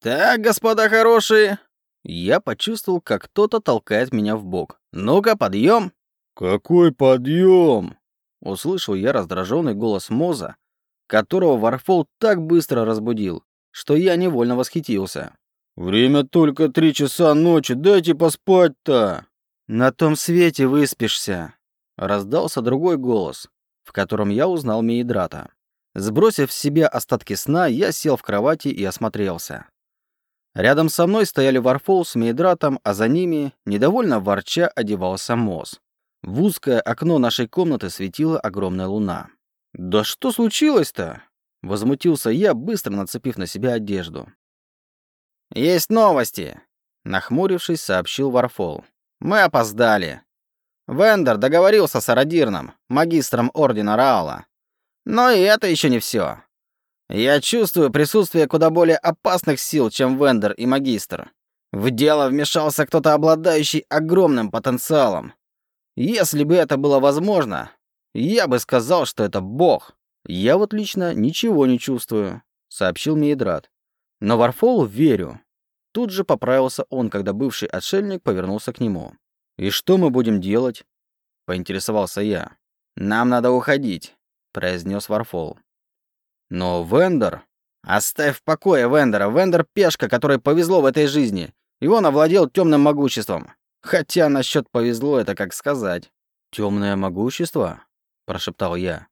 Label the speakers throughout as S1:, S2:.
S1: «Так, господа хорошие!» Я почувствовал, как кто-то толкает меня в бок. «Ну-ка, подъем!»
S2: «Какой подъем?»
S1: Услышал я раздраженный голос Моза, которого Варфол так быстро разбудил, что я невольно восхитился.
S2: «Время только три часа ночи, дайте поспать-то!»
S1: «На том свете выспишься!» Раздался другой голос, в котором я узнал Мейдрата. Сбросив с себя остатки сна, я сел в кровати и осмотрелся. Рядом со мной стояли Варфол с Мейдратом, а за ними, недовольно ворча, одевался Моз. В узкое окно нашей комнаты светила огромная луна. «Да что случилось-то?» — возмутился я, быстро нацепив на себя одежду. «Есть новости!» — нахмурившись, сообщил Варфол. «Мы опоздали. Вендер договорился с Арадирном, магистром Ордена Раала. Но и это еще не все. Я чувствую присутствие куда более опасных сил, чем Вендер и Магистр. В дело вмешался кто-то, обладающий огромным потенциалом. Если бы это было возможно, я бы сказал, что это бог. Я вот лично ничего не чувствую, сообщил Мейдрат. Но Варфолу верю. Тут же поправился он, когда бывший отшельник повернулся к нему. «И что мы будем делать?» — поинтересовался я. «Нам надо уходить», — произнес Варфол. «Но Вендер...» «Оставь в покое Вендера. Вендер — пешка, которой повезло в этой жизни. Его навладел темным могуществом. Хотя насчет повезло это как сказать». «Темное могущество?» — прошептал я.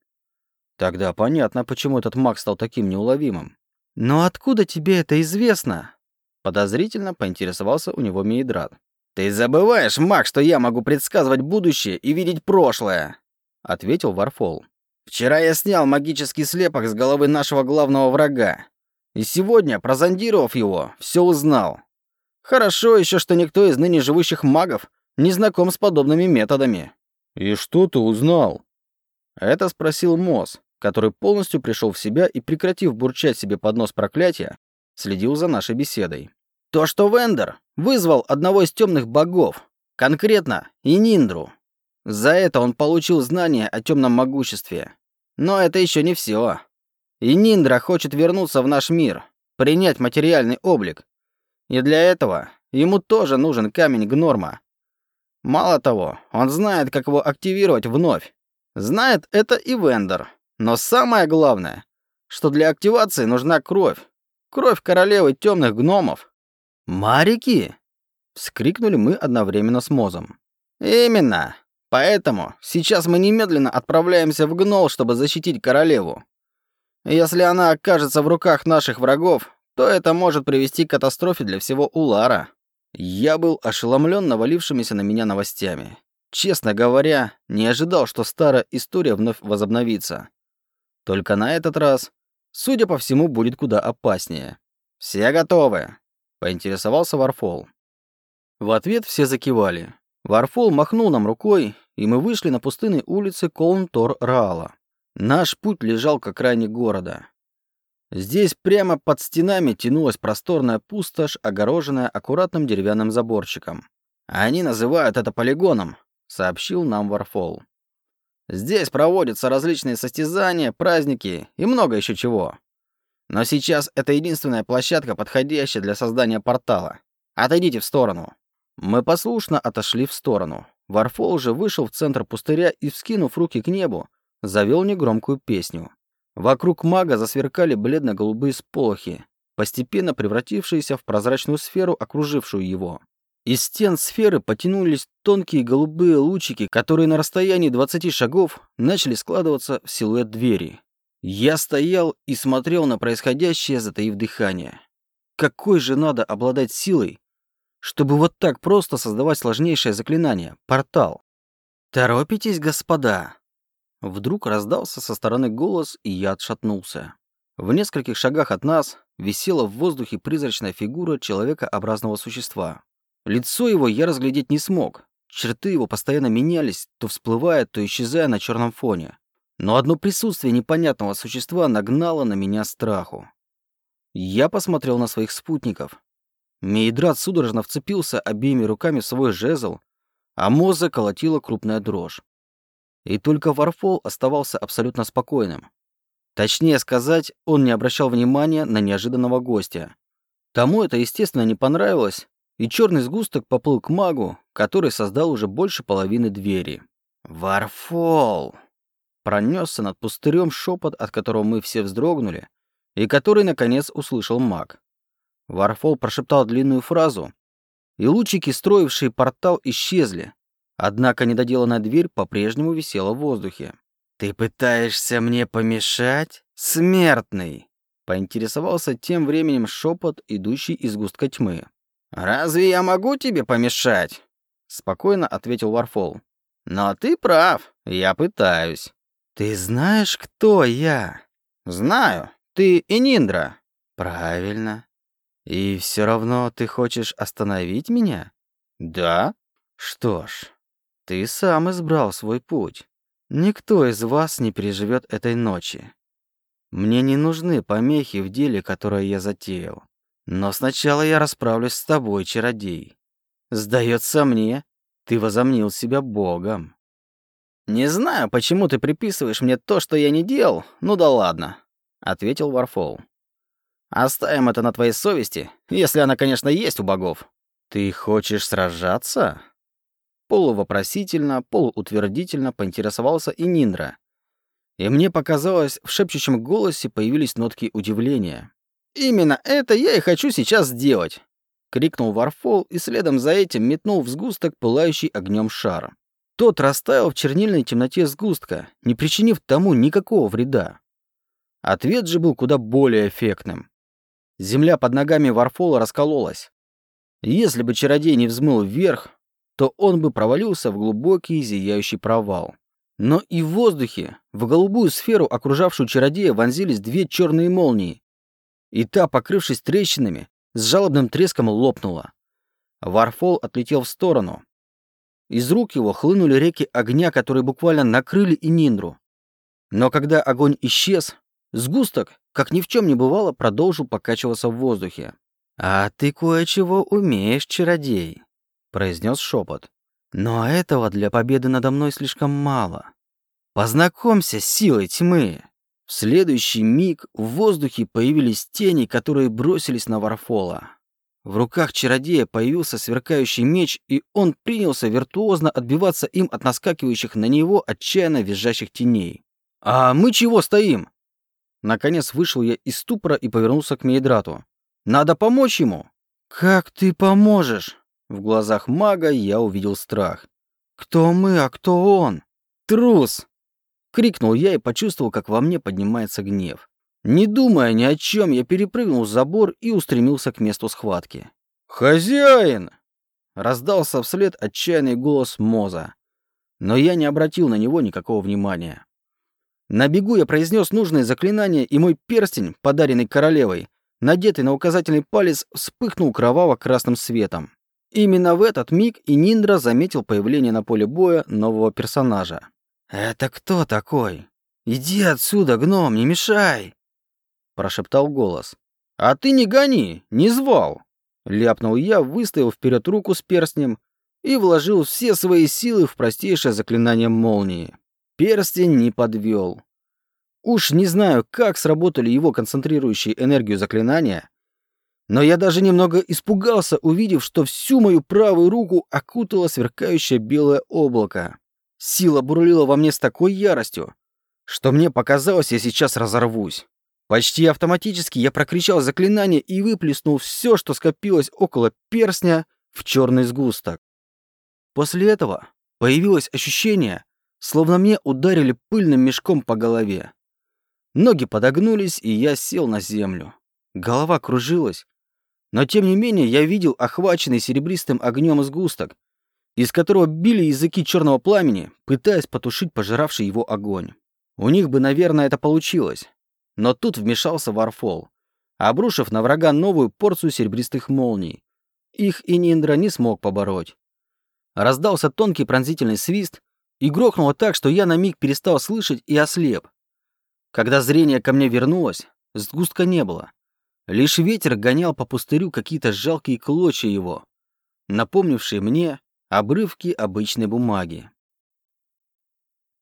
S1: «Тогда понятно, почему этот маг стал таким неуловимым». «Но откуда тебе это известно?» Подозрительно поинтересовался у него Мейдрат. «Ты забываешь, маг, что я могу предсказывать будущее и видеть прошлое», — ответил Варфол. «Вчера я снял магический слепок с головы нашего главного врага. И сегодня, прозондировав его, все узнал. Хорошо еще, что никто из ныне живущих магов не знаком с подобными методами».
S2: «И что ты узнал?»
S1: Это спросил Мосс, который полностью пришел в себя и, прекратив бурчать себе под нос проклятия, следил за нашей беседой. То, что Вендер вызвал одного из темных богов, конкретно Ининдру. За это он получил знания о темном могуществе. Но это еще не все. Ининдра хочет вернуться в наш мир, принять материальный облик. И для этого ему тоже нужен камень Гнорма. Мало того, он знает, как его активировать вновь. Знает это и Вендер. Но самое главное, что для активации нужна кровь. Кровь королевы темных гномов. «Марики!» — вскрикнули мы одновременно с Мозом. «Именно. Поэтому сейчас мы немедленно отправляемся в Гнол, чтобы защитить королеву. Если она окажется в руках наших врагов, то это может привести к катастрофе для всего Улара». Я был ошеломлен навалившимися на меня новостями. Честно говоря, не ожидал, что старая история вновь возобновится. Только на этот раз, судя по всему, будет куда опаснее. «Все готовы?» поинтересовался Варфол. В ответ все закивали. Варфол махнул нам рукой, и мы вышли на пустынной улице Колн-Тор-Раала. Наш путь лежал к окраине города. Здесь прямо под стенами тянулась просторная пустошь, огороженная аккуратным деревянным заборчиком. «Они называют это полигоном», — сообщил нам Варфол. «Здесь проводятся различные состязания, праздники и много еще чего. Но сейчас это единственная площадка, подходящая для создания портала. Отойдите в сторону». Мы послушно отошли в сторону. Варфол уже вышел в центр пустыря и, вскинув руки к небу, завел негромкую песню. Вокруг мага засверкали бледно-голубые сполохи, постепенно превратившиеся в прозрачную сферу, окружившую его. Из стен сферы потянулись тонкие голубые лучики, которые на расстоянии 20 шагов начали складываться в силуэт двери. Я стоял и смотрел на происходящее, затаив дыхание. Какой же надо обладать силой, чтобы вот так просто создавать сложнейшее заклинание — портал? «Торопитесь, господа!» Вдруг раздался со стороны голос, и я отшатнулся. В нескольких шагах от нас висела в воздухе призрачная фигура человекообразного существа. Лицо его я разглядеть не смог. Черты его постоянно менялись, то всплывая, то исчезая на черном фоне. Но одно присутствие непонятного существа нагнало на меня страху. Я посмотрел на своих спутников. Мейдрат судорожно вцепился обеими руками в свой жезл, а мозга колотила крупная дрожь. И только Варфол оставался абсолютно спокойным. Точнее сказать, он не обращал внимания на неожиданного гостя. Тому это, естественно, не понравилось, и черный сгусток поплыл к магу, который создал уже больше половины двери. «Варфол!» Пронесся над пустырем шепот, от которого мы все вздрогнули, и который, наконец, услышал маг. Варфол прошептал длинную фразу, и лучики, строившие портал, исчезли, однако недоделанная дверь по-прежнему висела в воздухе. «Ты пытаешься мне помешать, смертный?» Поинтересовался тем временем шепот, идущий из густка тьмы. «Разве я могу тебе помешать?» Спокойно ответил Варфол. «Но ты прав, я пытаюсь». «Ты знаешь, кто я?» «Знаю. Ты Ининдра». «Правильно. И все равно ты хочешь остановить меня?» «Да». «Что ж, ты сам избрал свой путь. Никто из вас не переживет этой ночи. Мне не нужны помехи в деле, которое я затеял. Но сначала я расправлюсь с тобой, чародей. Сдается мне, ты возомнил себя богом. Не знаю, почему ты приписываешь мне то, что я не делал. Ну да ладно, ответил Варфол. Оставим это на твоей совести, если она, конечно, есть у богов. Ты хочешь сражаться? Полувопросительно, полуутвердительно поинтересовался и Ниндра. И мне показалось, в шепчущем голосе появились нотки удивления. «Именно это я и хочу сейчас сделать!» — крикнул Варфол и следом за этим метнул в сгусток пылающий огнем шар. Тот растаял в чернильной темноте сгустка, не причинив тому никакого вреда. Ответ же был куда более эффектным. Земля под ногами Варфола раскололась. Если бы чародей не взмыл вверх, то он бы провалился в глубокий зияющий провал. Но и в воздухе, в голубую сферу, окружавшую чародея, вонзились две черные молнии, и та, покрывшись трещинами, с жалобным треском лопнула. Варфол отлетел в сторону. Из рук его хлынули реки огня, которые буквально накрыли и Ниндру. Но когда огонь исчез, сгусток, как ни в чем не бывало, продолжил покачиваться в воздухе. «А ты кое-чего умеешь, чародей», — произнес шепот. «Но этого для победы надо мной слишком мало. Познакомься с силой тьмы». В следующий миг в воздухе появились тени, которые бросились на Варфола. В руках чародея появился сверкающий меч, и он принялся виртуозно отбиваться им от наскакивающих на него отчаянно визжащих теней. «А мы чего стоим?» Наконец вышел я из ступора и повернулся к Мейдрату. «Надо помочь ему!» «Как ты поможешь?» В глазах мага я увидел страх. «Кто мы, а кто он?» «Трус!» Крикнул я и почувствовал, как во мне поднимается гнев. Не думая ни о чем, я перепрыгнул забор и устремился к месту схватки. «Хозяин!» Раздался вслед отчаянный голос Моза. Но я не обратил на него никакого внимания. На бегу я произнес нужное заклинание, и мой перстень, подаренный королевой, надетый на указательный палец, вспыхнул кроваво-красным светом. Именно в этот миг и Ниндра заметил появление на поле боя нового персонажа. «Это кто такой? Иди отсюда, гном, не мешай!» Прошептал голос. «А ты не гони, не звал!» Ляпнул я, выставил вперед руку с перстнем и вложил все свои силы в простейшее заклинание молнии. Перстень не подвел. Уж не знаю, как сработали его концентрирующие энергию заклинания, но я даже немного испугался, увидев, что всю мою правую руку окутало сверкающее белое облако. Сила бурлила во мне с такой яростью, что мне показалось, я сейчас разорвусь. Почти автоматически я прокричал заклинание и выплеснул все, что скопилось около перстня, в черный сгусток. После этого появилось ощущение, словно мне ударили пыльным мешком по голове. Ноги подогнулись, и я сел на землю. Голова кружилась. Но тем не менее я видел охваченный серебристым огнем сгусток, из которого били языки черного пламени, пытаясь потушить пожиравший его огонь. У них бы, наверное, это получилось. Но тут вмешался Варфол, обрушив на врага новую порцию серебристых молний. Их и Ниндра не смог побороть. Раздался тонкий пронзительный свист и грохнуло так, что я на миг перестал слышать и ослеп. Когда зрение ко мне вернулось, сгустка не было. Лишь ветер гонял по пустырю какие-то жалкие клочья его, напомнившие мне обрывки обычной бумаги.